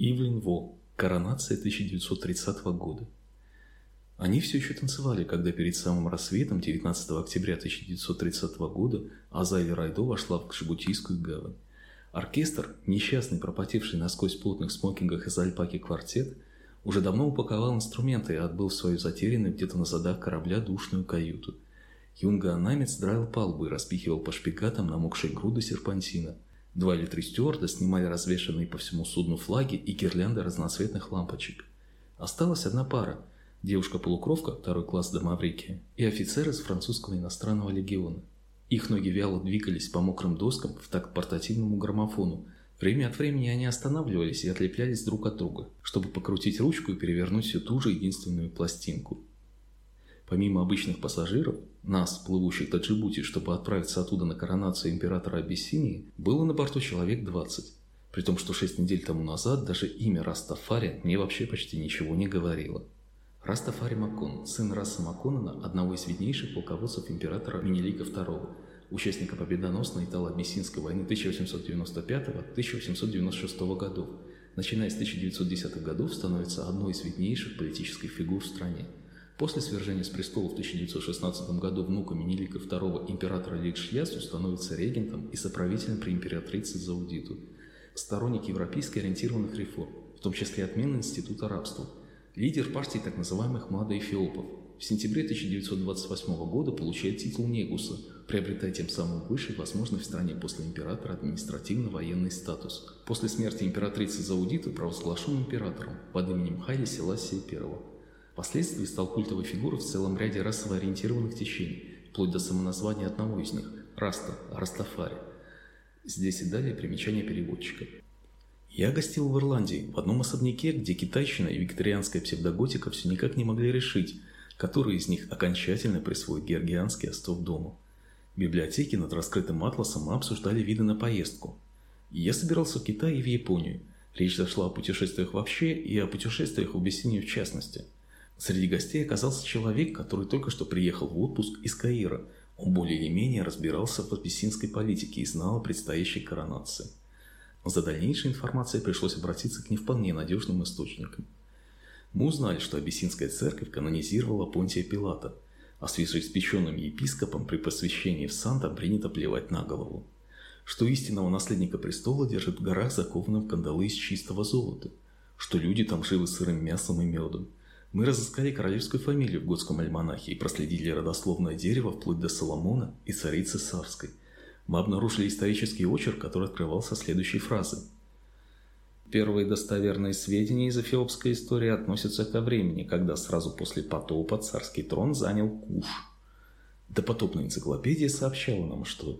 Ивлин Во. Коронация 1930 года. Они все еще танцевали, когда перед самым рассветом 19 октября 1930 года Азайли Райдо вошла в Кшибутийскую гавань. Оркестр, несчастный, пропотевший насквозь плотных смокингах из альпаки квартет, уже давно упаковал инструменты и отбыл в свою затерянную где-то на задах корабля душную каюту. Юнга Анамец драил палубы и распихивал по шпикатам намокшие груды серпантина. Два или три стюарда снимали развешанные по всему судну флаги и гирлянды разноцветных лампочек. Осталась одна пара – девушка-полукровка, второй класс до и офицер из французского иностранного легиона. Их ноги вяло двигались по мокрым доскам в такт портативному граммофону. Время от времени они останавливались и отлеплялись друг от друга, чтобы покрутить ручку и перевернуть всю ту же единственную пластинку. Помимо обычных пассажиров, нас, плывущих до Джибути, чтобы отправиться оттуда на коронацию императора Абиссинии, было на борту человек 20. При том, что 6 недель тому назад даже имя Растафари мне вообще почти ничего не говорило. Растафари Маккон, сын Раса Макконена, одного из виднейших полководцев императора Менелика II, участника победоносной Итало-Абиссинской войны 1895-1896 годов, начиная с 1910-х годов становится одной из виднейших политических фигур в стране. После свержения с престола в 1916 году внука Менелика II императора Ликшьясу становится регентом и соправителем при императрице Заудиту. Сторонник европейски ориентированных реформ, в том числе отмены института рабства – лидер партии так называемых младоэфиопов. В сентябре 1928 года получает титул Негуса, приобретая тем самым высший возможный в стране после императора административно-военный статус. После смерти императрицы Заудиты провозглашен императором под именем Хайли Селасия I. Впоследствии стал культовой фигурой в целом ряде расово ориентированных течений, вплоть до самоназвания одного из них – Раста, Растафари. Здесь и далее примечание переводчика. Я гостил в Ирландии, в одном особняке, где китайщина и викторианская псевдоготика все никак не могли решить, который из них окончательно присвоит георгианский остов дома. В библиотеке над раскрытым атласом мы обсуждали виды на поездку. Я собирался в Китай и в Японию. Речь зашла о путешествиях вообще и о путешествиях в Абиссинию в частности. Среди гостей оказался человек, который только что приехал в отпуск из Каира. Он более или менее разбирался в абиссинской политике и знал о предстоящей коронации. За дальнейшей информацией пришлось обратиться к не вполне надежным источникам. Мы узнали, что Абиссинская церковь канонизировала Понтия Пилата, а свежеиспеченным епископом при посвящении в Санта принято плевать на голову. Что истинного наследника престола держат в горах, закованным кандалы из чистого золота. Что люди там живы сырым мясом и медом. Мы разыскали королевскую фамилию в готском альманахе и проследили родословное дерево вплоть до Соломона и царицы Савской – мы обнаружили исторический очерк, который открывался следующей фразой. Первые достоверные сведения из эфиопской истории относятся ко времени, когда сразу после потопа царский трон занял Куш. Допотопная энциклопедия сообщала нам, что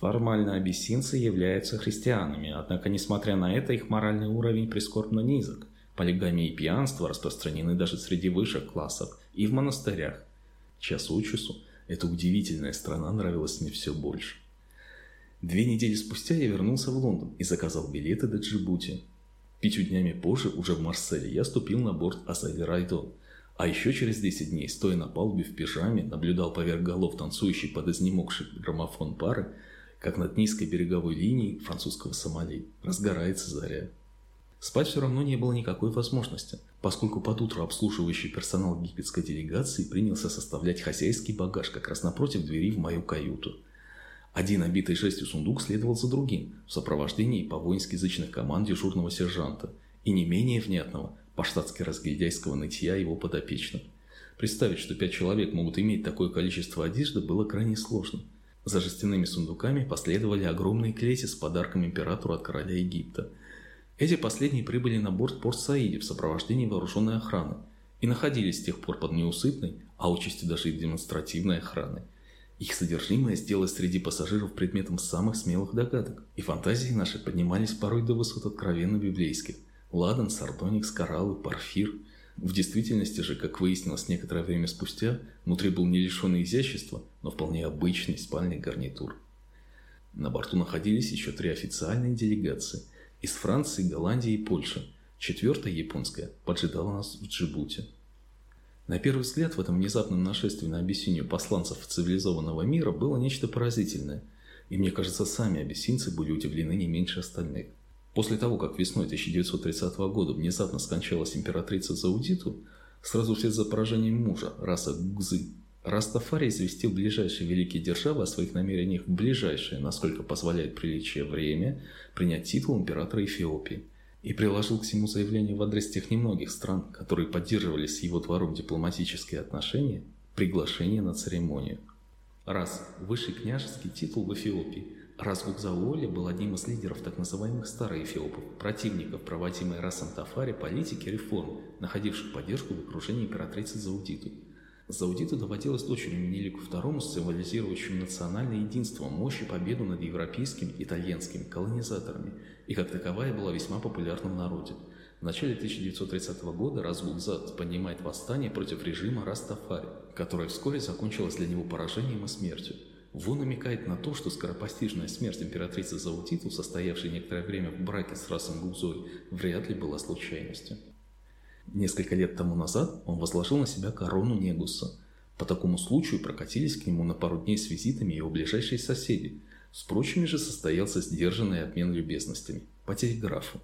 формально абиссинцы являются христианами, однако, несмотря на это, их моральный уровень прискорбно низок. Полигамия и пьянство распространены даже среди высших классов и в монастырях. Час от часу эта удивительная страна нравилась мне все больше. Две недели спустя я вернулся в Лондон и заказал билеты до Джибути. Пятью днями позже, уже в Марселе, я ступил на борт Азали Райдо. А еще через 10 дней, стоя на палубе в пижаме, наблюдал поверх голов танцующий под изнемогший граммофон пары, как над низкой береговой линией французского Сомали разгорается заря. Спать все равно не было никакой возможности, поскольку под утро обслуживающий персонал египетской делегации принялся составлять хозяйский багаж как раз напротив двери в мою каюту. Один обитый жестью сундук следовал за другим, в сопровождении по-воински язычных команд дежурного сержанта и не менее внятного, по-штатски разгильдяйского нытья его подопечных. Представить, что пять человек могут иметь такое количество одежды, было крайне сложно. За жестяными сундуками последовали огромные клети с подарком императору от короля Египта – эти последние прибыли на борт Порт-Саиде в сопровождении вооруженной охраны и находились с тех пор под неусыпной, а участью даже и демонстративной охраны. Их содержимое сделалось среди пассажиров предметом самых смелых догадок, и фантазии наши поднимались порой до высот откровенно библейских. Ладан, сардоникс, кораллы, парфир. В действительности же, как выяснилось некоторое время спустя, внутри был не лишенный изящества, но вполне обычный спальный гарнитур. На борту находились еще три официальные делегации – из Франции, Голландии и Польши. Четвертая, японская, поджидала нас в Джибути. На первый взгляд в этом внезапном нашествии на Абиссинию посланцев цивилизованного мира было нечто поразительное, и мне кажется, сами абиссинцы были удивлены не меньше остальных. После того, как весной 1930 года внезапно скончалась императрица Заудиту, сразу вслед за поражением мужа, раса Гузы, Растафари известил ближайшие великие державы о своих намерениях в ближайшее, насколько позволяет приличие время, принять титул императора Эфиопии и приложил к всему заявлению в адрес тех немногих стран, которые поддерживали с его двором дипломатические отношения, приглашение на церемонию. Раз высший княжеский титул в Эфиопии, раз Гукзауоли был одним из лидеров так называемых староэфиопов, противников проводимой расом Тафари политики реформ, находивших поддержку в окружении императрицы Заудиту – Заудиту доводилось дочерью Менелику II символизирующим национальное единство, мощь и победу над европейскими, итальянскими колонизаторами, и как таковая была весьма популярна в народе. В начале 1930 года Разгулзад поднимает восстание против режима Растафари, которое вскоре закончилось для него поражением и смертью. Ву намекает на то, что скоропостижная смерть императрицы Заутиту, состоявшей некоторое время в браке с Расом Гузой, вряд ли была случайностью. Несколько лет тому назад он возложил на себя корону Негуса. По такому случаю прокатились к нему на пару дней с визитами его ближайшие соседи. С прочими же состоялся сдержанный обмен любезностями по телеграфу.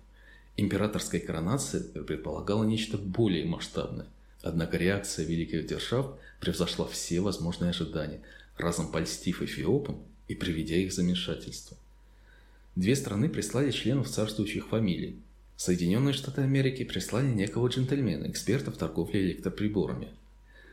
Императорская коронация предполагала нечто более масштабное. Однако реакция великих держав превзошла все возможные ожидания, разом польстив эфиопам и приведя их в замешательство. Две страны прислали членов царствующих фамилий, Соединенные Штаты Америки прислали некого джентльмена, эксперта в торговле электроприборами.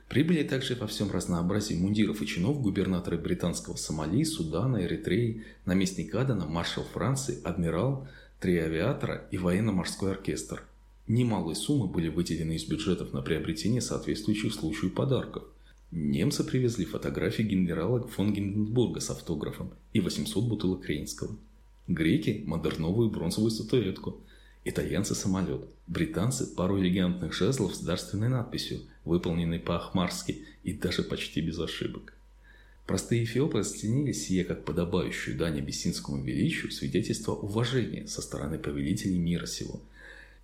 Прибыли также во всем разнообразии мундиров и чинов губернаторы британского Сомали, Судана, Эритреи, наместник Адана, маршал Франции, адмирал, три авиатора и военно-морской оркестр. Немалые суммы были выделены из бюджетов на приобретение соответствующих случаю подарков. Немцы привезли фотографии генерала фон Гинденбурга с автографом и 800 бутылок Рейнского. Греки – модерновую бронзовую статуэтку – Итальянцы – самолет, британцы – пару элегантных жезлов с дарственной надписью, выполненной по-ахмарски и даже почти без ошибок. Простые эфиопы расценили сие как подобающую дань абиссинскому величию свидетельство уважения со стороны повелителей мира сего.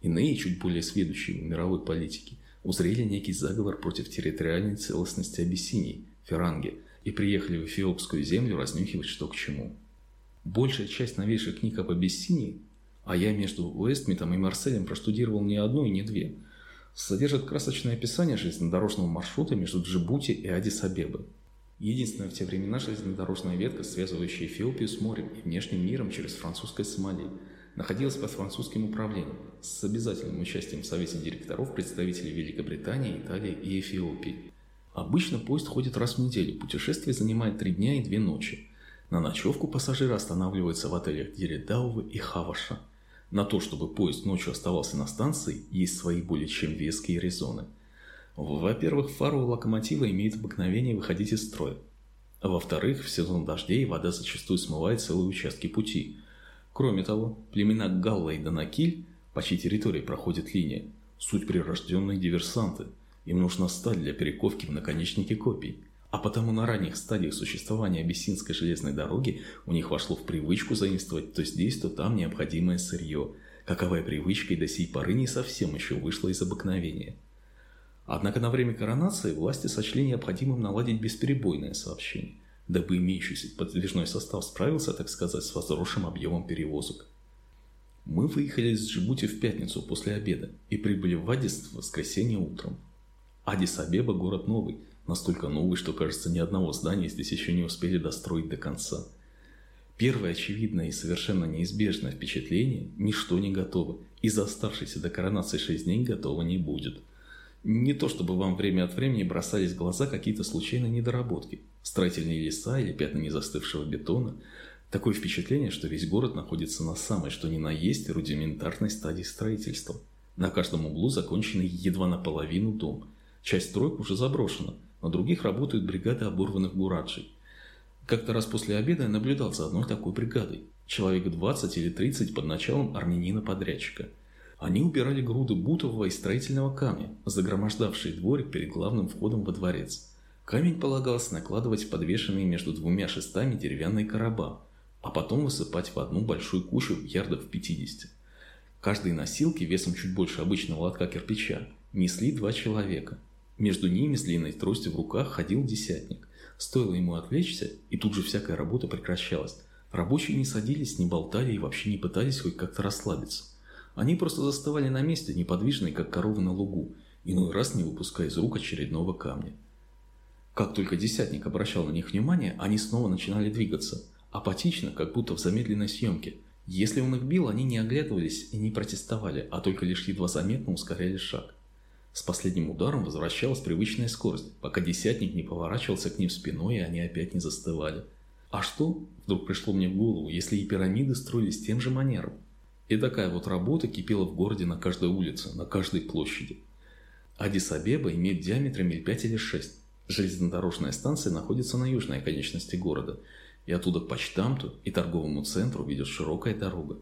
Иные, чуть более сведущие в мировой политике, узрели некий заговор против территориальной целостности Абиссинии, Феранги, и приехали в эфиопскую землю разнюхивать что к чему. Большая часть новейших книг об Абиссинии а я между Уэстмитом и Марселем проштудировал не одну и не две, содержит красочное описание железнодорожного маршрута между Джибути и Адис-Абебой. Единственная в те времена железнодорожная ветка, связывающая Эфиопию с морем и внешним миром через французское Сомали, находилась под французским управлением с обязательным участием в совете директоров представителей Великобритании, Италии и Эфиопии. Обычно поезд ходит раз в неделю, путешествие занимает три дня и две ночи. На ночевку пассажиры останавливаются в отелях Диредаувы и Хаваша – на то, чтобы поезд ночью оставался на станции, есть свои более чем веские резоны. Во-первых, фары у локомотива имеют обыкновение выходить из строя. Во-вторых, в сезон дождей вода зачастую смывает целые участки пути. Кроме того, племена Галла и Данакиль, по чьей территории проходит линия, суть прирожденные диверсанты. Им нужна сталь для перековки в наконечнике копий. А потому на ранних стадиях существования Абиссинской железной дороги у них вошло в привычку заимствовать то здесь, то там необходимое сырье. Каковая привычка и до сей поры не совсем еще вышла из обыкновения. Однако на время коронации власти сочли необходимым наладить бесперебойное сообщение, дабы имеющийся подвижной состав справился, так сказать, с возросшим объемом перевозок. Мы выехали из Джибути в пятницу после обеда и прибыли в Адис в воскресенье утром. Адис-Абеба – город новый – настолько новый, что, кажется, ни одного здания здесь еще не успели достроить до конца. Первое очевидное и совершенно неизбежное впечатление – ничто не готово, и за оставшиеся до коронации шесть дней готово не будет. Не то чтобы вам время от времени бросались в глаза какие-то случайные недоработки, строительные леса или пятна незастывшего бетона. Такое впечатление, что весь город находится на самой, что ни на есть, рудиментарной стадии строительства. На каждом углу законченный едва наполовину дом. Часть строек уже заброшена – на других работают бригады оборванных бураджей. Как-то раз после обеда я наблюдал за одной такой бригадой. Человек 20 или 30 под началом армянина-подрядчика. Они убирали груды бутового и строительного камня, загромождавшие дворик перед главным входом во дворец. Камень полагалось накладывать в подвешенные между двумя шестами деревянные короба, а потом высыпать в одну большую кучу ярдов 50. Каждые носилки весом чуть больше обычного лотка кирпича несли два человека – между ними с длинной тростью в руках ходил десятник. Стоило ему отвлечься, и тут же всякая работа прекращалась. Рабочие не садились, не болтали и вообще не пытались хоть как-то расслабиться. Они просто застывали на месте, неподвижные, как коровы на лугу, иной раз не выпуская из рук очередного камня. Как только десятник обращал на них внимание, они снова начинали двигаться, апатично, как будто в замедленной съемке. Если он их бил, они не оглядывались и не протестовали, а только лишь едва заметно ускоряли шаг. С последним ударом возвращалась привычная скорость, пока десятник не поворачивался к ним спиной, и они опять не застывали. А что, вдруг пришло мне в голову, если и пирамиды строились тем же манером? И такая вот работа кипела в городе на каждой улице, на каждой площади. Адис-Абеба имеет диаметр миль 5 или 6. Железнодорожная станция находится на южной оконечности города, и оттуда к почтамту и торговому центру ведет широкая дорога.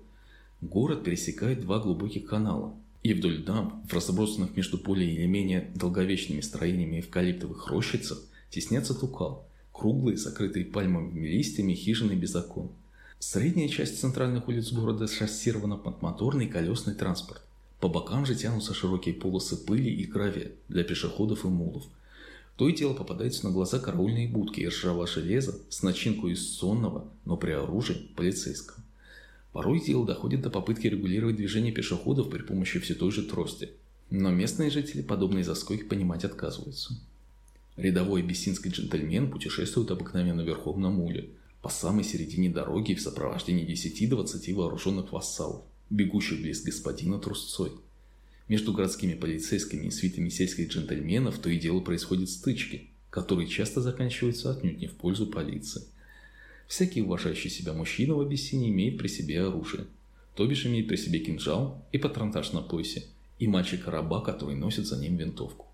Город пересекает два глубоких канала, и вдоль дам, в разбросанных между более или менее долговечными строениями эвкалиптовых рощицах, теснятся тукал, круглые, закрытые пальмовыми листьями хижины без окон. Средняя часть центральных улиц города шоссирована под моторный колесный транспорт. По бокам же тянутся широкие полосы пыли и гравия для пешеходов и мулов. То и дело попадаются на глаза караульные будки и ржавое железо с начинкой из сонного, но при оружии полицейского. Порой дело доходит до попытки регулировать движение пешеходов при помощи все той же трости. Но местные жители подобные заскоки понимать отказываются. Рядовой абиссинский джентльмен путешествует обыкновенно верхом на муле, по самой середине дороги в сопровождении 10-20 вооруженных вассалов, бегущих близ господина трусцой. Между городскими полицейскими и свитами сельских джентльменов то и дело происходят стычки, которые часто заканчиваются отнюдь не в пользу полиции. Всякий уважающий себя мужчина в Абиссине имеет при себе оружие. То бишь имеет при себе кинжал и патронтаж на поясе, и мальчика-раба, который носит за ним винтовку.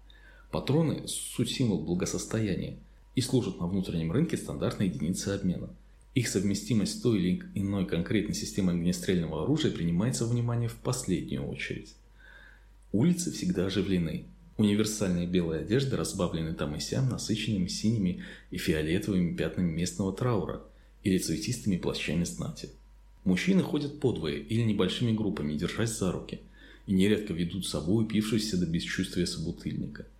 Патроны – суть символ благосостояния и служат на внутреннем рынке стандартной единицей обмена. Их совместимость с той или иной конкретной системой огнестрельного оружия принимается внимание в последнюю очередь. Улицы всегда оживлены. Универсальные белые одежды разбавлены там и сям насыщенными синими и фиолетовыми пятнами местного траура или цветистыми плащами знати. Мужчины ходят подвое или небольшими группами, держась за руки, и нередко ведут с собой упившегося до бесчувствия собутыльника –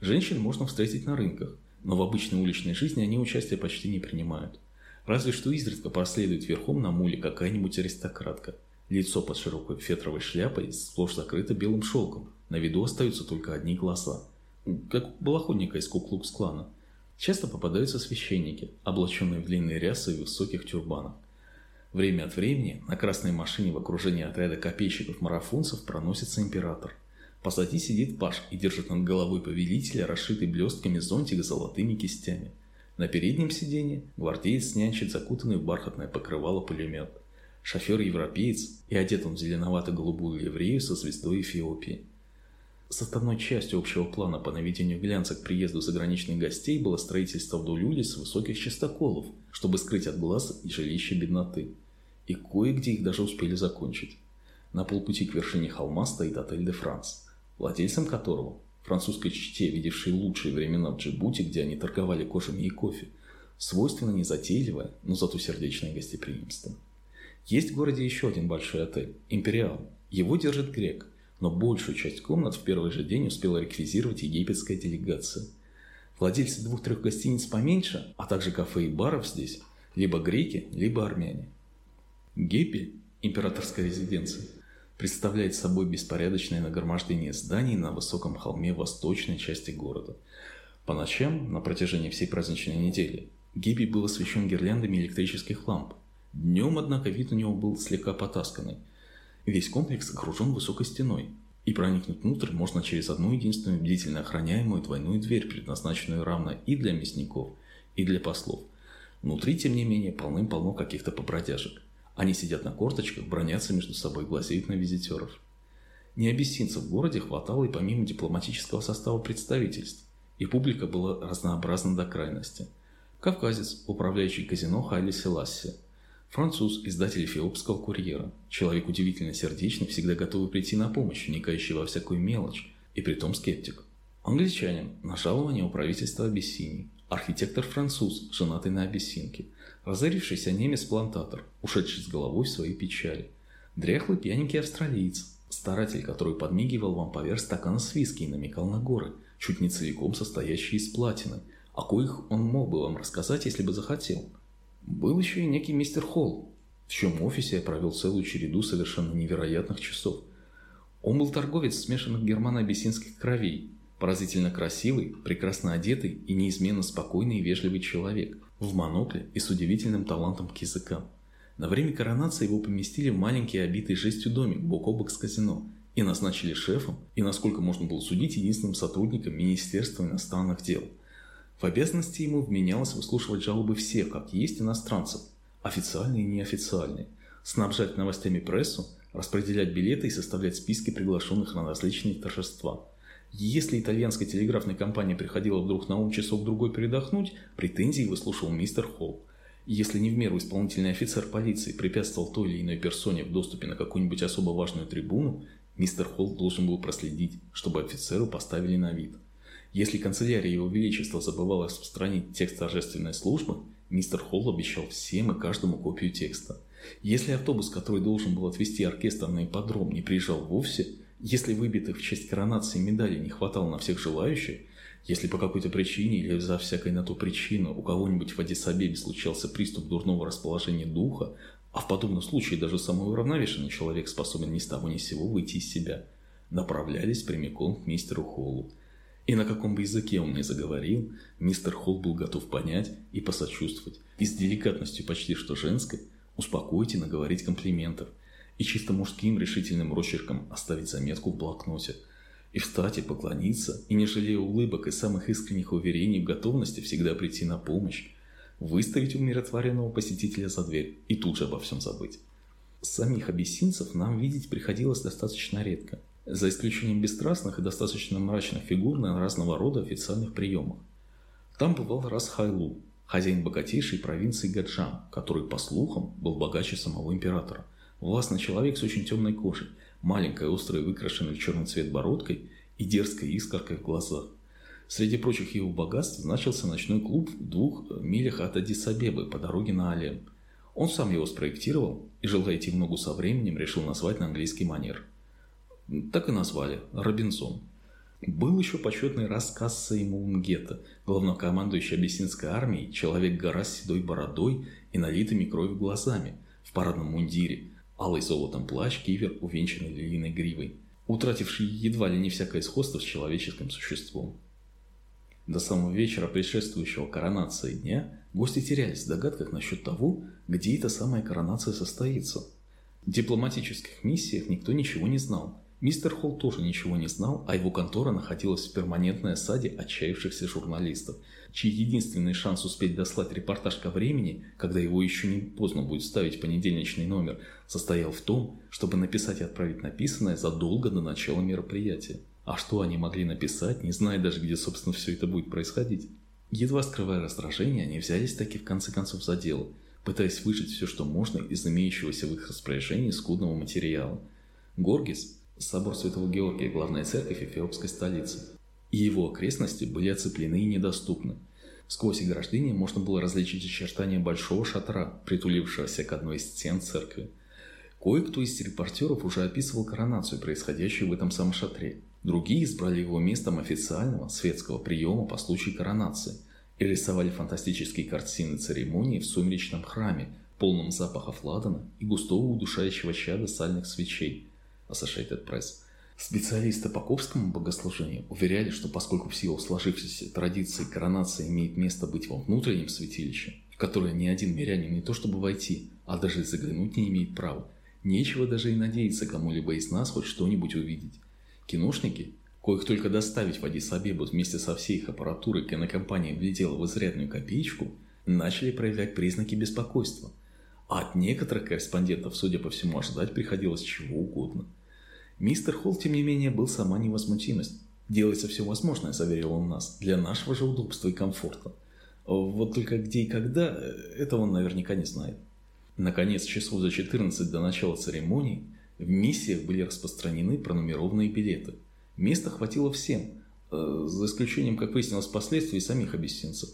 Женщин можно встретить на рынках, но в обычной уличной жизни они участия почти не принимают. Разве что изредка проследует верхом на муле какая-нибудь аристократка. Лицо под широкой фетровой шляпой сплошь закрыто белым шелком. На виду остаются только одни глаза. Как у балахонника из Куклукс-клана. Часто попадаются священники, облаченные в длинные рясы и высоких тюрбанах. Время от времени на красной машине в окружении отряда копейщиков-марафонцев проносится император – Позади сидит Паш и держит над головой повелителя, расшитый блестками зонтик с золотыми кистями. На переднем сиденье гвардеец нянчит закутанный в бархатное покрывало пулемет. Шофер европеец, и одет он в зеленовато-голубую ливрею со звездой Эфиопии. Составной частью общего плана по наведению глянца к приезду заграничных гостей было строительство вдоль улиц высоких частоколов, чтобы скрыть от глаз и жилища бедноты. И кое-где их даже успели закончить. На полпути к вершине холма стоит отель «Де Франс», владельцем которого, французской чте, видевшей лучшие времена в Джибути, где они торговали кожами и кофе, свойственно незатейливое, но зато сердечное гостеприимство. Есть в городе еще один большой отель – «Империал». Его держит грек, но большую часть комнат в первый же день успела реквизировать египетская делегация. Владельцы двух-трех гостиниц поменьше, а также кафе и баров здесь – либо греки, либо армяне. Гепель – императорская резиденция – представляет собой беспорядочное нагромождение зданий на высоком холме восточной части города. По ночам, на протяжении всей праздничной недели, Гиби был освещен гирляндами электрических ламп. Днем, однако, вид у него был слегка потасканный. Весь комплекс окружен высокой стеной, и проникнуть внутрь можно через одну единственную бдительно охраняемую двойную дверь, предназначенную равно и для мясников, и для послов. Внутри, тем не менее, полным-полно каких-то побродяжек. Они сидят на корточках, бронятся между собой, глазеют на визитеров. Не абиссинцев в городе хватало и помимо дипломатического состава представительств, и публика была разнообразна до крайности. Кавказец, управляющий казино Хайли Селасси, француз, издатель эфиопского курьера, человек удивительно сердечный, всегда готовый прийти на помощь, вникающий во всякую мелочь, и притом скептик. Англичанин, на жалование у правительства Абиссинии, архитектор-француз, женатый на абиссинке – Разорившийся немец-плантатор, ушедший с головой в свои печали. Дряхлый пьяненький австралиец, старатель, который подмигивал вам поверх стакана с виски и намекал на горы, чуть не целиком состоящие из платины, о коих он мог бы вам рассказать, если бы захотел. Был еще и некий мистер Холл, в чем офисе я провел целую череду совершенно невероятных часов. Он был торговец смешанных германо-абиссинских кровей, поразительно красивый, прекрасно одетый и неизменно спокойный и вежливый человек, в монокле и с удивительным талантом к языкам. На время коронации его поместили в маленький обитый жестью домик бок о бок с казино и назначили шефом и, насколько можно было судить, единственным сотрудником Министерства иностранных дел. В обязанности ему вменялось выслушивать жалобы всех, как есть иностранцев, официальные и неофициальные, снабжать новостями прессу, распределять билеты и составлять списки приглашенных на различные торжества. Если итальянская телеграфная компания приходила вдруг на ум часок-другой передохнуть, претензии выслушивал мистер Холл. Если не в меру исполнительный офицер полиции препятствовал той или иной персоне в доступе на какую-нибудь особо важную трибуну, мистер Холл должен был проследить, чтобы офицеру поставили на вид. Если канцелярия Его Величества забывала распространить текст торжественной службы, мистер Холл обещал всем и каждому копию текста. Если автобус, который должен был отвезти оркестр на ипподром, не приезжал вовсе, если выбитых в честь коронации медалей не хватало на всех желающих, если по какой-то причине или за всякой на ту причину у кого-нибудь в Адисабебе случался приступ дурного расположения духа, а в подобном случае даже самый уравновешенный человек способен ни с того ни с сего выйти из себя, направлялись прямиком к мистеру Холлу. И на каком бы языке он ни заговорил, мистер Холл был готов понять и посочувствовать, и с деликатностью почти что женской успокоить и наговорить комплиментов, и чисто мужским решительным росчерком оставить заметку в блокноте – и встать и поклониться, и не жалея улыбок и самых искренних уверений в готовности всегда прийти на помощь, выставить умиротворенного посетителя за дверь и тут же обо всем забыть. Самих абиссинцев нам видеть приходилось достаточно редко, за исключением бесстрастных и достаточно мрачных фигур на разного рода официальных приемах. Там бывал раз Хайлу, хозяин богатейшей провинции Гаджан, который, по слухам, был богаче самого императора. Властный человек с очень темной кожей – маленькой, острой, выкрашенной в черный цвет бородкой и дерзкой искоркой в глазах. Среди прочих его богатств значился ночной клуб в двух милях от Адисабебы по дороге на Алем. Он сам его спроектировал и, желая идти в ногу со временем, решил назвать на английский манер. Так и назвали – Робинсон. Был еще почетный рассказ Сеймунгета, главнокомандующий абиссинской армией, человек-гора с седой бородой и налитыми кровью глазами, в парадном мундире – Алый золотом плащ, кивер, увенчанный львиной гривой, утративший едва ли не всякое сходство с человеческим существом. До самого вечера предшествующего коронации дня гости терялись в догадках насчет того, где эта самая коронация состоится. В дипломатических миссиях никто ничего не знал, Мистер Холл тоже ничего не знал, а его контора находилась в перманентной осаде отчаявшихся журналистов, чей единственный шанс успеть дослать репортаж ко времени, когда его еще не поздно будет ставить понедельничный номер, состоял в том, чтобы написать и отправить написанное задолго до начала мероприятия. А что они могли написать, не зная даже, где, собственно, все это будет происходить? Едва скрывая раздражение, они взялись таки в конце концов за дело, пытаясь выжить все, что можно из имеющегося в их распоряжении скудного материала. Горгис, Собор Святого Георгия – главная церковь эфиопской столицы. И его окрестности были оцеплены и недоступны. Сквозь ограждение можно было различить очертания большого шатра, притулившегося к одной из стен церкви. Кое-кто из репортеров уже описывал коронацию, происходящую в этом самом шатре. Другие избрали его местом официального светского приема по случаю коронации и рисовали фантастические картины церемонии в сумеречном храме, полном запахов ладана и густого удушающего чада сальных свечей – Associated Press. Специалисты по копскому богослужению уверяли, что поскольку в силу сложившейся традиции коронация имеет место быть во внутреннем святилище, в которое ни один мирянин не то чтобы войти, а даже заглянуть не имеет права, нечего даже и надеяться кому-либо из нас хоть что-нибудь увидеть. Киношники, коих только доставить в Адис-Абебу вместе со всей их аппаратурой кинокомпания влетела в изрядную копеечку, начали проявлять признаки беспокойства. А от некоторых корреспондентов, судя по всему, ожидать приходилось чего угодно – Мистер Холл, тем не менее, был сама невозмутимость. «Делается все возможное», – заверил он нас, – «для нашего же удобства и комфорта». Вот только где и когда, э, этого он наверняка не знает. Наконец, часов за 14 до начала церемонии в миссиях были распространены пронумерованные билеты. Места хватило всем, э, за исключением, как выяснилось впоследствии, самих абиссинцев.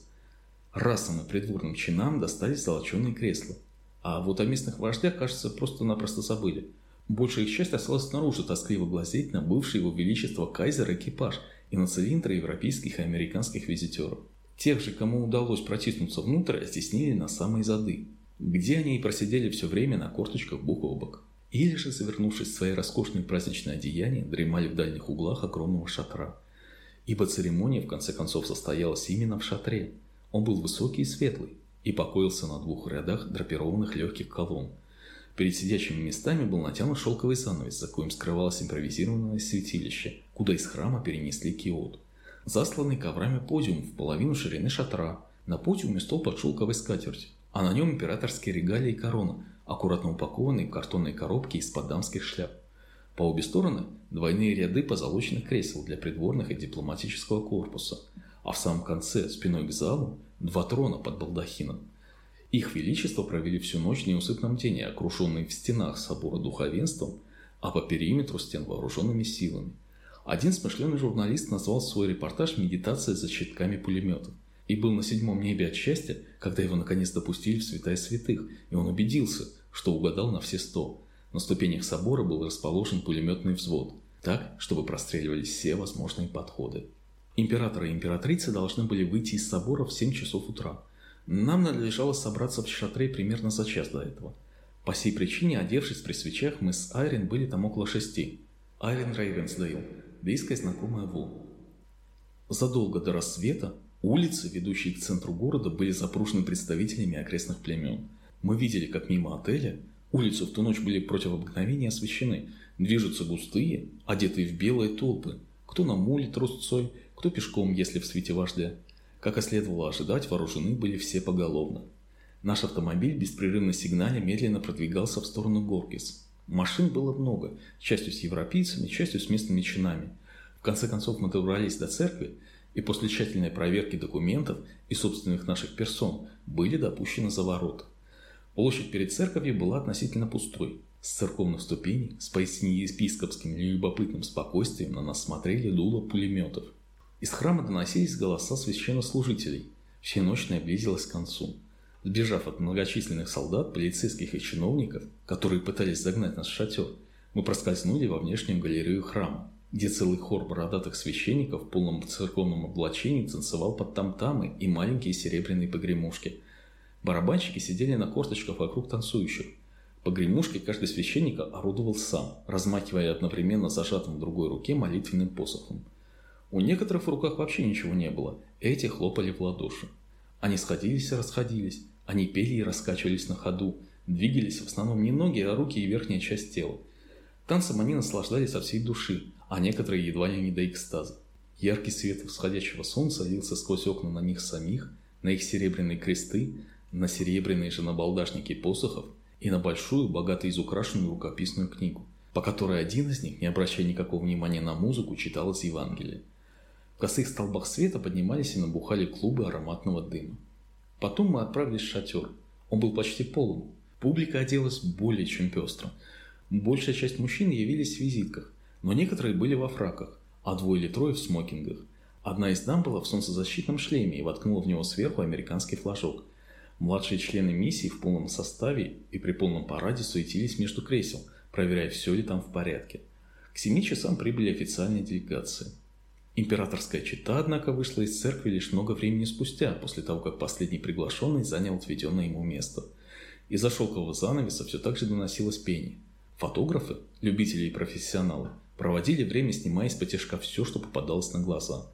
Расам и придворным чинам достались золоченые кресла. А вот о местных вождях, кажется, просто-напросто забыли – Большая их часть осталась снаружи тоскливо глазеть на бывший его величество кайзер экипаж и на цилиндры европейских и американских визитеров. Тех же, кому удалось протиснуться внутрь, стеснили на самые зады, где они и просидели все время на корточках бок о бок. Или же, завернувшись в свои роскошные праздничные одеяния, дремали в дальних углах огромного шатра. Ибо церемония, в конце концов, состоялась именно в шатре. Он был высокий и светлый, и покоился на двух рядах драпированных легких колонн. Перед сидящими местами был натянут шелковый занавес, за коим скрывалось импровизированное святилище, куда из храма перенесли киот. Засланный коврами подиум в половину ширины шатра. На подиуме стол под шелковой скатертью, а на нем императорские регалии и корона, аккуратно упакованные в картонные коробки из-под дамских шляп. По обе стороны двойные ряды позолоченных кресел для придворных и дипломатического корпуса, а в самом конце, спиной к залу, два трона под балдахином. Их величество провели всю ночь в неусыпном тени, окруженные в стенах собора духовенством, а по периметру стен вооруженными силами. Один смышленый журналист назвал свой репортаж «Медитация за щитками пулеметов» и был на седьмом небе от счастья, когда его наконец допустили в святая святых, и он убедился, что угадал на все сто. На ступенях собора был расположен пулеметный взвод, так, чтобы простреливались все возможные подходы. Император и императрица должны были выйти из собора в 7 часов утра. Нам надлежало собраться в шатре примерно за час до этого. По сей причине, одевшись при свечах, мы с Айрин были там около шести. Айрин Рейвенсдейл, близкая знакомая Ву. Задолго до рассвета улицы, ведущие к центру города, были запружены представителями окрестных племен. Мы видели, как мимо отеля улицы в ту ночь были против обыкновения освещены. Движутся густые, одетые в белые толпы. Кто на муле трусцой, кто пешком, если в свете вождя. Как и следовало ожидать, вооружены были все поголовно. Наш автомобиль беспрерывно сигналя медленно продвигался в сторону Горкис. Машин было много, частью с европейцами, частью с местными чинами. В конце концов мы добрались до церкви, и после тщательной проверки документов и собственных наших персон были допущены за ворота. Площадь перед церковью была относительно пустой. С церковных ступеней, с поистине епископским любопытным спокойствием на нас смотрели дуло пулеметов – из храма доносились голоса священнослужителей. Всеночная близилась к концу. Сбежав от многочисленных солдат, полицейских и чиновников, которые пытались загнать нас в шатер, мы проскользнули во внешнюю галерею храма, где целый хор бородатых священников в полном церковном облачении танцевал под там-тамы и маленькие серебряные погремушки. Барабанщики сидели на корточках вокруг танцующих. Погремушкой каждый священник орудовал сам, размахивая одновременно зажатым в другой руке молитвенным посохом. У некоторых в руках вообще ничего не было. Эти хлопали в ладоши. Они сходились и расходились. Они пели и раскачивались на ходу. Двигались в основном не ноги, а руки и верхняя часть тела. Танцем они наслаждались от всей души, а некоторые едва ли не до экстаза. Яркий свет восходящего солнца лился сквозь окна на них самих, на их серебряные кресты, на серебряные же набалдашники посохов и на большую, богато изукрашенную рукописную книгу, по которой один из них, не обращая никакого внимания на музыку, читал из Евангелия косых столбах света поднимались и набухали клубы ароматного дыма. Потом мы отправились в шатер. Он был почти полон. Публика оделась более чем пестро. Большая часть мужчин явились в визитках, но некоторые были во фраках, а двое или трое в смокингах. Одна из дам была в солнцезащитном шлеме и воткнула в него сверху американский флажок. Младшие члены миссии в полном составе и при полном параде суетились между кресел, проверяя, все ли там в порядке. К семи часам прибыли официальные делегации. Императорская чита, однако, вышла из церкви лишь много времени спустя, после того, как последний приглашенный занял отведенное ему место. Из-за шелкового занавеса все так же доносилось пение. Фотографы, любители и профессионалы, проводили время, снимая из потешка все, что попадалось на глаза.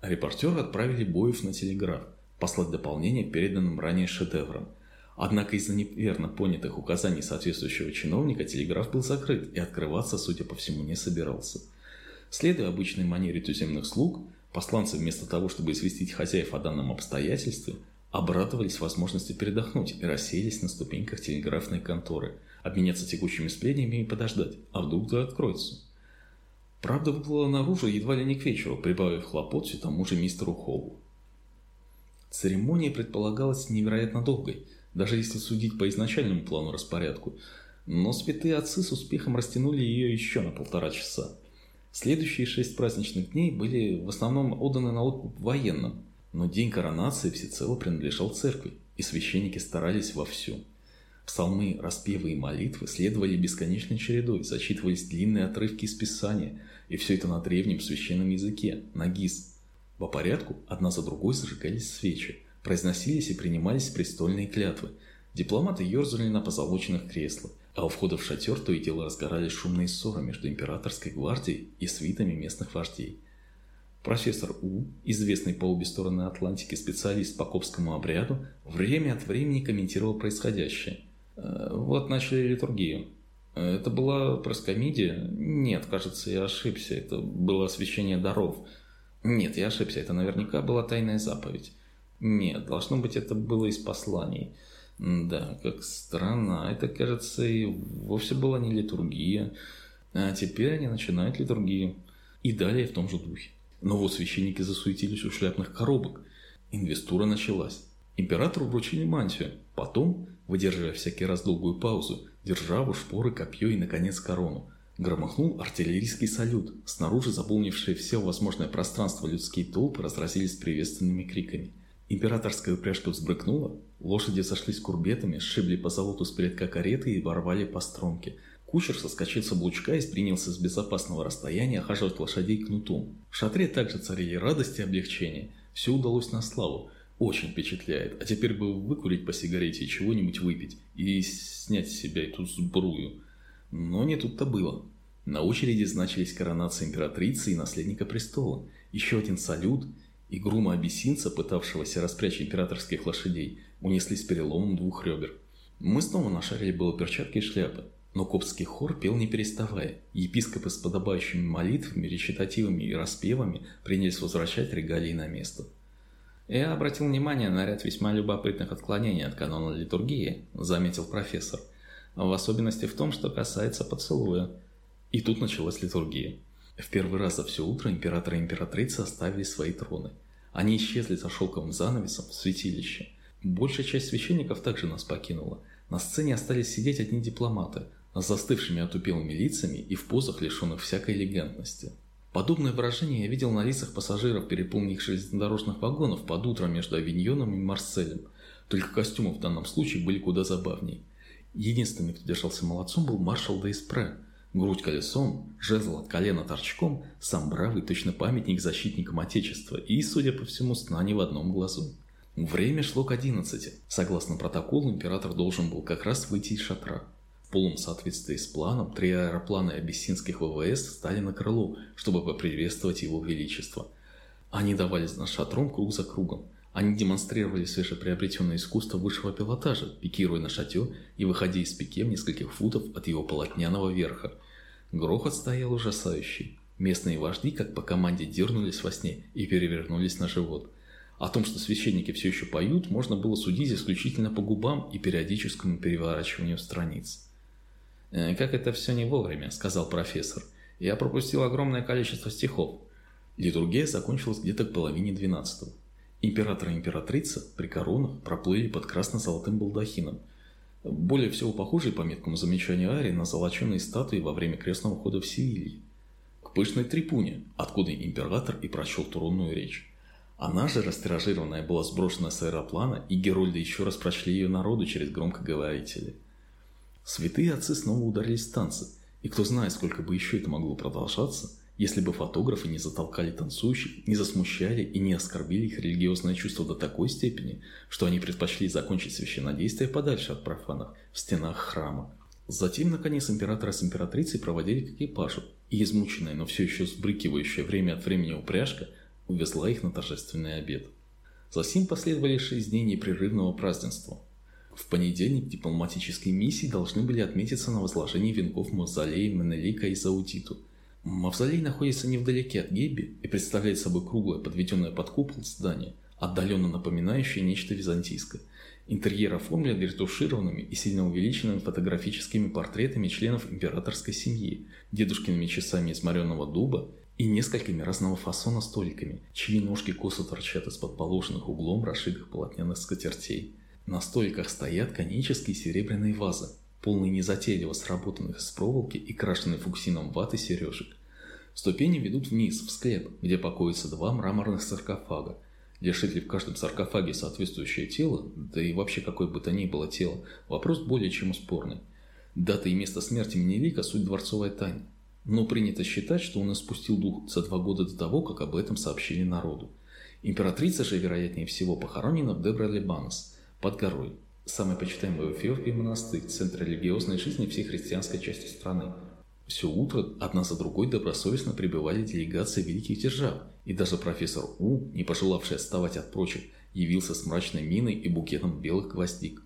А репортеры отправили Боев на телеграф, послать дополнение к переданным ранее шедеврам. Однако из-за неверно понятых указаний соответствующего чиновника телеграф был закрыт и открываться, судя по всему, не собирался – Следуя обычной манере туземных слуг, посланцы вместо того, чтобы известить хозяев о данном обстоятельстве, обрадовались возможности передохнуть и расселись на ступеньках телеграфной конторы, обменяться текущими сплетнями и подождать, а вдруг да откроется. Правда выплыла наружу едва ли не к вечеру, прибавив хлопот все тому же мистеру Холлу. Церемония предполагалась невероятно долгой, даже если судить по изначальному плану распорядку, но святые отцы с успехом растянули ее еще на полтора часа. Следующие шесть праздничных дней были в основном отданы на откуп военным, но день коронации всецело принадлежал церкви, и священники старались вовсю. Псалмы, распевы и молитвы следовали бесконечной чередой, зачитывались длинные отрывки из Писания, и все это на древнем священном языке, на гиз. По порядку одна за другой зажигались свечи, произносились и принимались престольные клятвы. Дипломаты ерзали на позолоченных креслах, а у входа в шатер то и дело разгорались шумные ссоры между императорской гвардией и свитами местных вождей. Профессор У, известный по обе стороны Атлантики специалист по копскому обряду, время от времени комментировал происходящее. «Э, вот начали литургию. Это была проскомидия? Нет, кажется, я ошибся. Это было освящение даров. Нет, я ошибся. Это наверняка была тайная заповедь. Нет, должно быть, это было из посланий. Да, как странно. Это, кажется, и вовсе была не литургия. А теперь они начинают литургию. И далее в том же духе. Но вот священники засуетились у шляпных коробок. Инвестура началась. Императору вручили мантию. Потом, выдерживая всякий раз долгую паузу, державу, шпоры, копье и, наконец, корону. Громыхнул артиллерийский салют. Снаружи заполнившие все возможное пространство людские толпы разразились приветственными криками. Императорская упряжка взбрыкнула, лошади сошлись курбетами, сшибли по золоту с предка кареты и ворвали по стромке. Кучер соскочил с облучка и принялся с безопасного расстояния охаживать лошадей кнутом. В шатре также царили радость и облегчение. Все удалось на славу. Очень впечатляет. А теперь бы выкурить по сигарете и чего-нибудь выпить. И снять с себя эту сбрую. Но не тут-то было. На очереди значились коронация императрицы и наследника престола. Еще один салют – и грума абиссинца, пытавшегося распрячь императорских лошадей, унесли с переломом двух ребер. Мы снова нашарили было перчатки и шляпы, но коптский хор пел не переставая. Епископы с подобающими молитвами, речитативами и распевами принялись возвращать регалии на место. «Я обратил внимание на ряд весьма любопытных отклонений от канона литургии», – заметил профессор. «В особенности в том, что касается поцелуя». И тут началась литургия. В первый раз за все утро император и императрица оставили свои троны. Они исчезли за шелковым занавесом в святилище. Большая часть священников также нас покинула. На сцене остались сидеть одни дипломаты, с застывшими отупелыми лицами и в позах, лишенных всякой элегантности. Подобное выражение я видел на лицах пассажиров переполненных железнодорожных вагонов под утро между Авиньоном и Марселем. Только костюмы в данном случае были куда забавнее. Единственный, кто держался молодцом, был маршал Деиспре – Грудь колесом, жезл от колена торчком, сам бравый точно памятник защитникам Отечества и, судя по всему, сна не в одном глазу. Время шло к одиннадцати. Согласно протоколу, император должен был как раз выйти из шатра. В полном соответствии с планом, три аэроплана абиссинских ВВС стали на крыло, чтобы поприветствовать его величество. Они давались над шатром круг за кругом. Они демонстрировали свежеприобретенное искусство высшего пилотажа, пикируя на шатер и выходя из пике в нескольких футов от его полотняного верха. Грохот стоял ужасающий. Местные вожди, как по команде, дернулись во сне и перевернулись на живот. О том, что священники все еще поют, можно было судить исключительно по губам и периодическому переворачиванию страниц. «Э, «Как это все не вовремя», — сказал профессор. «Я пропустил огромное количество стихов». Литургия закончилась где-то к половине двенадцатого. Император и императрица при коронах проплыли под красно-золотым балдахином. Более всего похожий по меткому замечанию Ари на золоченые статуи во время крестного хода в Севилье. К пышной трибуне, откуда император и прочел тронную речь. Она же, растиражированная, была сброшена с аэроплана, и Герольды еще раз прочли ее народу через громкоговорители. Святые отцы снова ударились в танцы, и кто знает, сколько бы еще это могло продолжаться – если бы фотографы не затолкали танцующих, не засмущали и не оскорбили их религиозное чувство до такой степени, что они предпочли закончить священнодействие подальше от профанов, в стенах храма. Затем, наконец, императора с императрицей проводили к экипажу, и измученная, но все еще сбрыкивающая время от времени упряжка увезла их на торжественный обед. Затем последовали шесть дней непрерывного празднества. В понедельник дипломатические миссии должны были отметиться на возложении венков в мавзолее Менелика и Заудиту – Мавзолей находится невдалеке от Гебби и представляет собой круглое, подведенное под купол здание, отдаленно напоминающее нечто византийское. Интерьер оформлен ретушированными и сильно увеличенными фотографическими портретами членов императорской семьи, дедушкиными часами из мореного дуба и несколькими разного фасона столиками, чьи ножки косо торчат из-под положенных углом расшитых полотняных скатертей. На столиках стоят конические серебряные вазы, полный незатейливо сработанных из проволоки и крашенный фуксином ваты сережек. Ступени ведут вниз, в склеп, где покоятся два мраморных саркофага. Лишит ли в каждом саркофаге соответствующее тело, да и вообще какое бы то ни было тело, вопрос более чем спорный. Дата и место смерти Менелика – суть дворцовая тайна. Но принято считать, что он испустил дух за два года до того, как об этом сообщили народу. Императрица же, вероятнее всего, похоронена в Дебра-Лебанос, под горой. Самый почитаемый в Эфиопии монастырь, центр религиозной жизни всей христианской части страны. Все утро одна за другой добросовестно прибывали делегации великих держав, и даже профессор У, не пожелавший отставать от прочих, явился с мрачной миной и букетом белых гвоздик.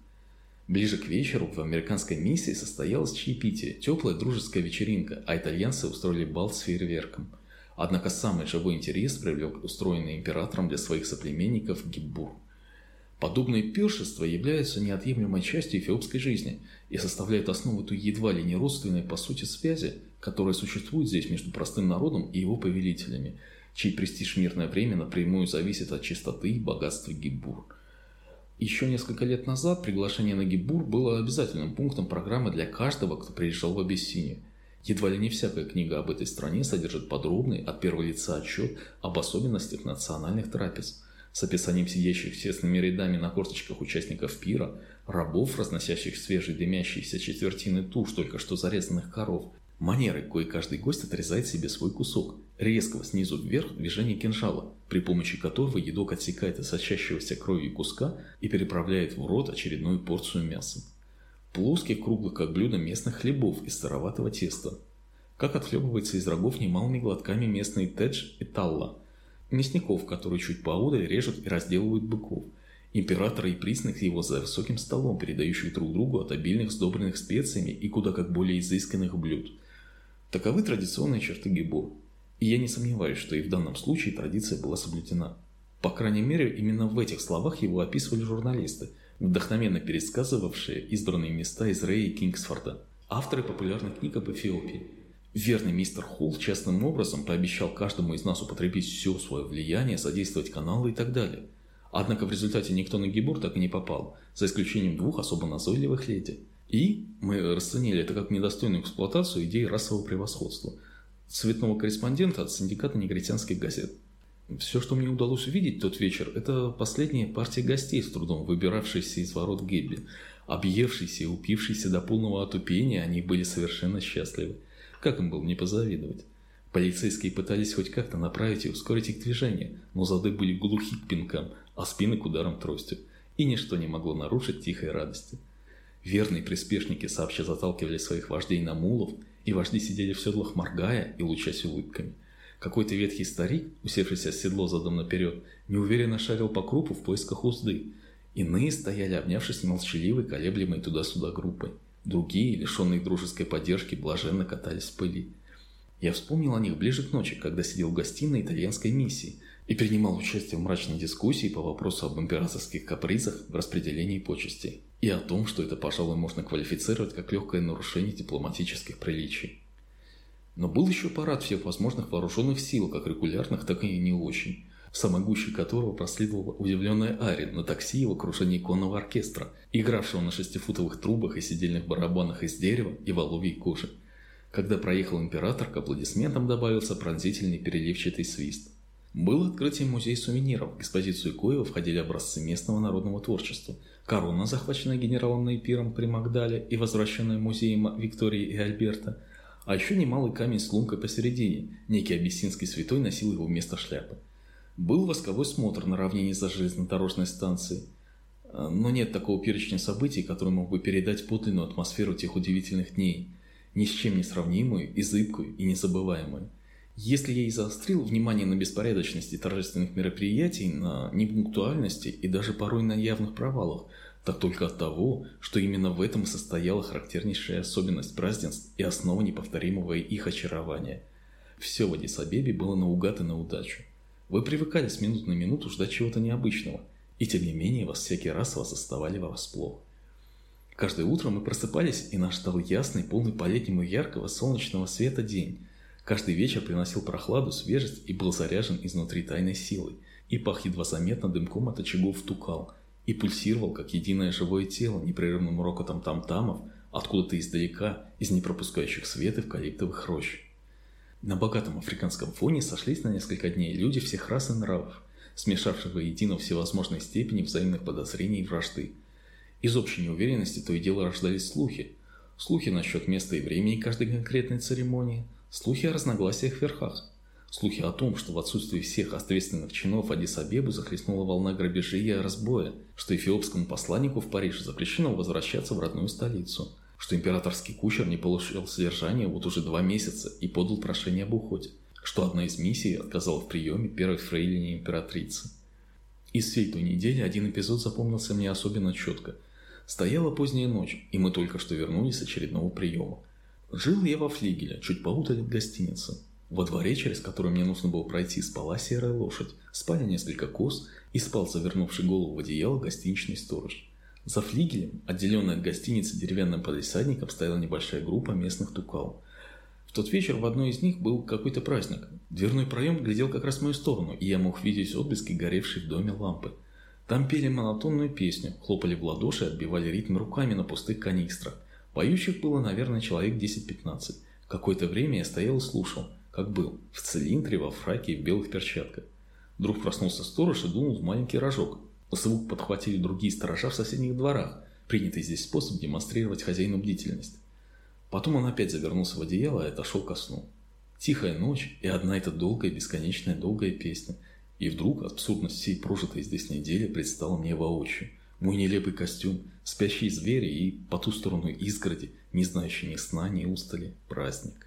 Ближе к вечеру в американской миссии состоялось чаепитие, теплая дружеская вечеринка, а итальянцы устроили бал с фейерверком. Однако самый живой интерес привлек устроенный императором для своих соплеменников Гиббур. Подобные пиршества являются неотъемлемой частью эфиопской жизни и составляют основу той едва ли не родственной по сути связи, которая существует здесь между простым народом и его повелителями, чей престиж в мирное время напрямую зависит от чистоты и богатства Гиббур. Еще несколько лет назад приглашение на Гибур было обязательным пунктом программы для каждого, кто приезжал в Абиссинию. Едва ли не всякая книга об этой стране содержит подробный от первого лица отчет об особенностях национальных трапез с описанием сидящих тесными рядами на корточках участников пира, рабов, разносящих свежие дымящиеся четвертины туш только что зарезанных коров, манеры, кое каждый гость отрезает себе свой кусок, резкого снизу вверх движения кинжала, при помощи которого едок отсекает от сочащегося кровью куска и переправляет в рот очередную порцию мяса. Плоских, круглых, как блюдо местных хлебов из сыроватого теста. Как отхлебывается из рогов немалыми глотками местный тедж и талла. Мясников, которые чуть поодаль режут и разделывают быков. Императора и присных его за высоким столом, передающих друг другу от обильных сдобренных специями и куда как более изысканных блюд. Таковы традиционные черты Гибур. И я не сомневаюсь, что и в данном случае традиция была соблюдена. По крайней мере, именно в этих словах его описывали журналисты, вдохновенно пересказывавшие избранные места из Рэя и Кингсфорда, авторы популярных книг об Эфиопии. Верный мистер Холл частным образом пообещал каждому из нас употребить все свое влияние, задействовать каналы и так далее. Однако в результате никто на Гибур так и не попал, за исключением двух особо назойливых леди. И мы расценили это как недостойную эксплуатацию идеи расового превосходства – цветного корреспондента от синдиката негритянских газет. Все, что мне удалось увидеть тот вечер, это последняя партия гостей, с трудом выбиравшиеся из ворот Гебби. Объевшиеся и упившиеся до полного отупения, они были совершенно счастливы. Как им было не позавидовать? Полицейские пытались хоть как-то направить и ускорить их движение, но зады были глухи к пинкам, а спины к ударам тростью, и ничто не могло нарушить тихой радости. Верные приспешники сообща заталкивали своих вождей на мулов и вожди сидели в седлах, моргая и лучась улыбками. Какой-то ветхий старик, усевшийся с седло задом наперед, неуверенно шарил по крупу в поисках узды. Иные стояли, обнявшись молчаливой, колеблемой туда-сюда группой. Другие, лишенные дружеской поддержки, блаженно катались в пыли. Я вспомнил о них ближе к ночи, когда сидел в гостиной итальянской миссии и принимал участие в мрачной дискуссии по вопросу об императорских капризах в распределении почестей и о том, что это, пожалуй, можно квалифицировать как легкое нарушение дипломатических приличий. Но был еще парад всех возможных вооруженных сил, как регулярных, так и не очень, гуще которого проследовала удивленная Ари на такси в окружении конного оркестра, игравшего на шестифутовых трубах и сидельных барабанах из дерева и воловьей кожи. Когда проехал император, к аплодисментам добавился пронзительный переливчатый свист. Был открытие музея сувениров, в экспозицию коего входили образцы местного народного творчества – корона, захваченная генералом Нейпиром при Магдале и возвращенная музеем Виктории и Альберта, а еще немалый камень с лункой посередине, некий абиссинский святой носил его вместо шляпы. Был восковой смотр на равнине за железнодорожной станцией, но нет такого перечня событий, который мог бы передать подлинную атмосферу тех удивительных дней, ни с чем не сравнимую, изыбкую и незабываемую. Если я и заострил внимание на беспорядочности торжественных мероприятий, на непунктуальности и даже порой на явных провалах, так только от того, что именно в этом и состояла характернейшая особенность празднеств и основа неповторимого их очарования. Все в Адисабебе было наугад и на удачу. Вы привыкали с минуты на минуту ждать чего-то необычного, и тем не менее вас всякий раз вас оставали врасплох. Каждое утро мы просыпались, и наш стал ясный, полный по-летнему яркого солнечного света день, Каждый вечер приносил прохладу, свежесть и был заряжен изнутри тайной силой. И пах едва заметно дымком от очагов тукал. И пульсировал, как единое живое тело, непрерывным рокотом там-тамов, откуда-то издалека, из непропускающих свет эвкалиптовых рощ. На богатом африканском фоне сошлись на несколько дней люди всех рас и нравов, смешавших воедино всевозможной степени взаимных подозрений и вражды. Из общей неуверенности то и дело рождались слухи. Слухи насчет места и времени каждой конкретной церемонии – слухи о разногласиях в верхах. Слухи о том, что в отсутствии всех ответственных чинов Адис-Абебу захлестнула волна грабежей и разбоя, что эфиопскому посланнику в Париж запрещено возвращаться в родную столицу, что императорский кучер не получил содержания вот уже два месяца и подал прошение об уходе, что одна из миссий отказала в приеме первой фрейлине императрицы. Из всей той недели один эпизод запомнился мне особенно четко. Стояла поздняя ночь, и мы только что вернулись с очередного приема. Жил я во флигеле, чуть поудаль от гостиницы. Во дворе, через который мне нужно было пройти, спала серая лошадь, спали несколько коз и спал, завернувший голову в одеяло, гостиничный сторож. За флигелем, отделенной от гостиницы деревянным полисадником, стояла небольшая группа местных тукал. В тот вечер в одной из них был какой-то праздник. Дверной проем глядел как раз в мою сторону, и я мог видеть отблески горевшей в доме лампы. Там пели монотонную песню, хлопали в ладоши и отбивали ритм руками на пустых канистрах. Поющих было, наверное, человек 10-15. Какое-то время я стоял и слушал – как был, в цилиндре, во фраке и в белых перчатках. Вдруг проснулся сторож и дунул в маленький рожок. Звук подхватили другие сторожа в соседних дворах, принятый здесь способ демонстрировать хозяину бдительность. Потом он опять завернулся в одеяло и отошел ко сну. Тихая ночь и одна эта долгая, бесконечная долгая песня. И вдруг абсурдность всей прожитой здесь недели предстала мне воочию. Мой нелепый костюм, спящие звери и, по ту сторону изгороди, не знающий ни сна, ни устали, праздник.